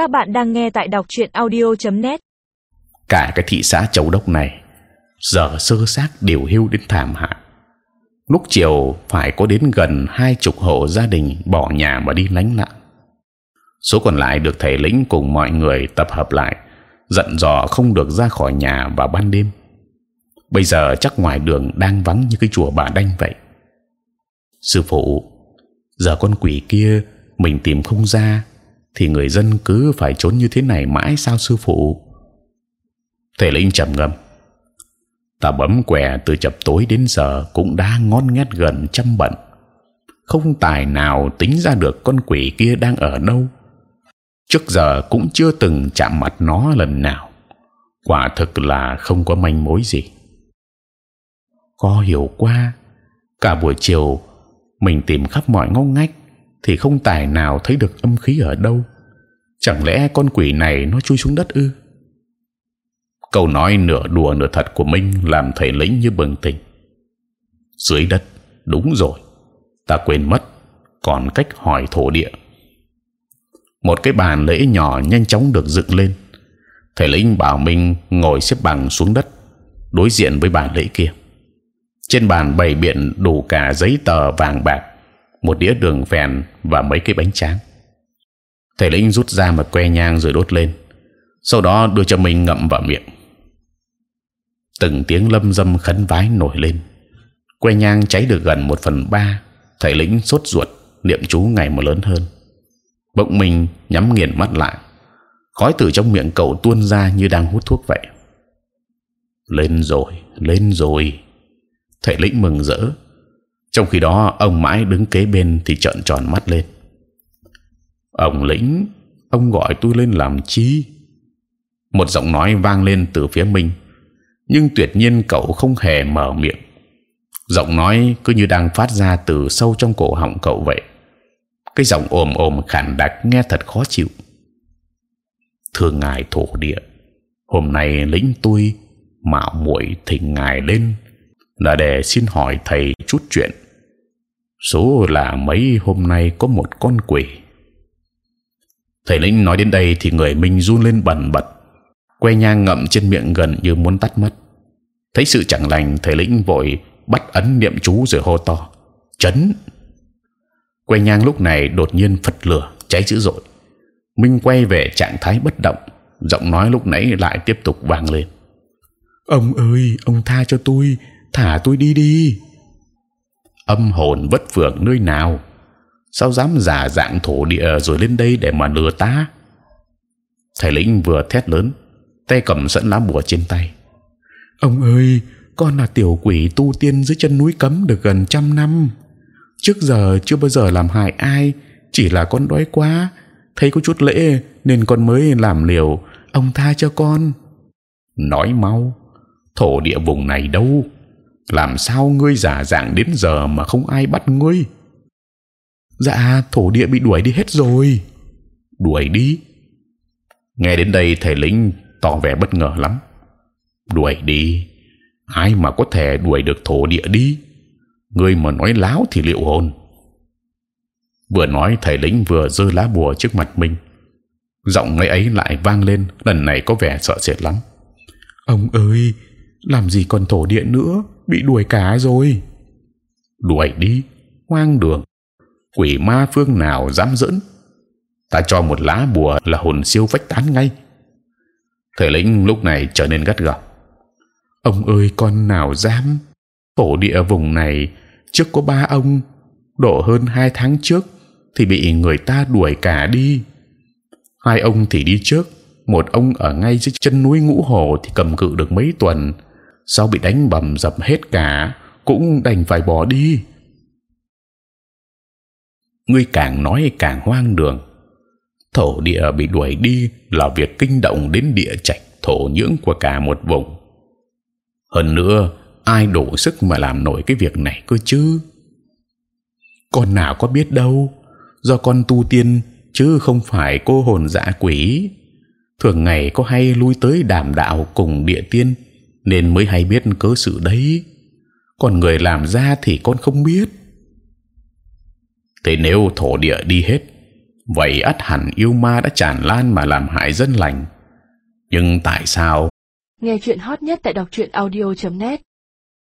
Các bạn đang nghe tại đọc truyện audio.net. Cả cái thị xã Châu Đốc này giờ sơ xác điều hưu đến thảm hại. Lúc chiều phải có đến gần hai chục hộ gia đình bỏ nhà mà đi lánh nạn. Số còn lại được thầy lĩnh cùng mọi người tập hợp lại, dặn dò không được ra khỏi nhà vào ban đêm. Bây giờ chắc ngoài đường đang vắng như cái chùa bà đanh vậy. Sư phụ, giờ con quỷ kia mình tìm không ra thì người dân cứ phải trốn như thế này mãi sao sư phụ? Thể lĩnh trầm ngâm. Ta bấm què từ chập tối đến giờ cũng đã ngon nghét gần trăm bận, không tài nào tính ra được con quỷ kia đang ở đâu. Trước giờ cũng chưa từng chạm mặt nó lần nào. Quả thực là không có manh mối gì. Có hiểu qua cả buổi chiều mình tìm khắp mọi ngóc ngách thì không tài nào thấy được âm khí ở đâu. Chẳng lẽ con quỷ này nó chui xuống đất ư? Câu nói nửa đùa nửa thật của Minh làm thầy lĩnh như bừng tỉnh. Dưới đất, đúng rồi, ta quên mất, còn cách hỏi thổ địa. Một cái bàn lễ nhỏ nhanh chóng được dựng lên. Thầy lĩnh bảo Minh ngồi xếp bằng xuống đất, đối diện với bàn lễ kia. Trên bàn bày biện đủ cả giấy tờ vàng bạc, một đĩa đường phèn và mấy cái bánh tráng. Thầy lĩnh rút ra một que nhang rồi đốt lên, sau đó đưa cho mình ngậm vào miệng. Từng tiếng lâm dâm khấn vái nổi lên, que nhang cháy được gần một phần ba. Thầy lĩnh sốt ruột niệm chú ngày một lớn hơn. Bỗng mình nhắm nghiền mắt lại, khói từ trong miệng cậu tuôn ra như đang hút thuốc vậy. Lên rồi, lên rồi. Thầy lĩnh mừng rỡ. Trong khi đó ông mãi đứng kế bên thì trợn tròn mắt lên. Ông lĩnh, ông gọi tôi lên làm chi? Một giọng nói vang lên từ phía mình, nhưng tuyệt nhiên cậu không hề mở miệng. Giọng nói cứ như đang phát ra từ sâu trong cổ họng cậu vậy. Cái giọng ồm ồm khản đặc nghe thật khó chịu. Thưa ngài thổ địa, hôm nay lĩnh tôi mạo muội thỉnh ngài lên là để xin hỏi thầy chút chuyện. Số là mấy hôm nay có một con quỷ. Thầy lĩnh nói đến đây thì người mình run lên bần bật, que nhang ngậm trên miệng gần như muốn tắt mất. Thấy sự chẳng lành, thầy lĩnh vội bắt ấn niệm chú rồi hô to: chấn! Que nhang lúc này đột nhiên phật lửa cháy dữ dội. Minh quay về trạng thái bất động, giọng nói lúc nãy lại tiếp tục vang lên: ông ơi, ông tha cho tôi, thả tôi đi đi. Âm hồn vất vưởng nơi nào? Sao dám giả dạng thổ địa rồi lên đây để mà lừa ta? Thầy lĩnh vừa thét lớn, tay cầm sẵn lá bùa trên tay. Ông ơi, con là tiểu quỷ tu tiên dưới chân núi cấm được gần trăm năm. Trước giờ chưa bao giờ làm hại ai, chỉ là con đói quá, thấy có chút lễ nên con mới làm liều. Ông tha cho con. Nói mau, thổ địa vùng này đâu? Làm sao ngươi giả dạng đến giờ mà không ai bắt ngươi? Dạ, thổ địa bị đuổi đi hết rồi. Đuổi đi? Nghe đến đây thầy lĩnh tỏ vẻ bất ngờ lắm. Đuổi đi? Ai mà có thể đuổi được thổ địa đi? Ngươi mà nói láo thì liệu hồn. Vừa nói thầy lĩnh vừa giơ lá bùa trước mặt mình. Giọng người ấy lại vang lên, lần này có vẻ sợ sệt lắm. Ông ơi, làm gì còn thổ địa nữa? bị đuổi cả rồi. Đuổi đi, hoang đường. Quỷ ma phương nào dám dẫn? Ta cho một lá bùa là hồn siêu vách tán ngay. Thầy lĩnh lúc này trở nên gắt gỏng. Ông ơi, con nào dám? Thổ địa vùng này trước có ba ông, độ hơn hai tháng trước thì bị người ta đuổi cả đi. Hai ông thì đi trước, một ông ở ngay dưới chân núi ngũ hồ thì cầm cự được mấy tuần sau bị đánh bầm dập hết cả, cũng đành phải bỏ đi. Ngươi càng nói càng hoang đường. Thổ địa bị đuổi đi là việc kinh động đến địa trạch thổ nhưỡng của cả một vùng. Hơn nữa, ai đủ sức mà làm nổi cái việc này cơ chứ? Con nào có biết đâu, do con tu tiên chứ không phải cô hồn dạ quỷ. Thường ngày có hay lui tới đàm đạo cùng địa tiên nên mới hay biết cớ sự đấy. Còn người làm ra thì con không biết. Thế nếu thổ địa đi hết, vậy ắt hẳn yêu ma đã tràn lan mà làm hại dân lành nhưng tại sao Nghe chuyện hot nhất tại đọc truyện audio.net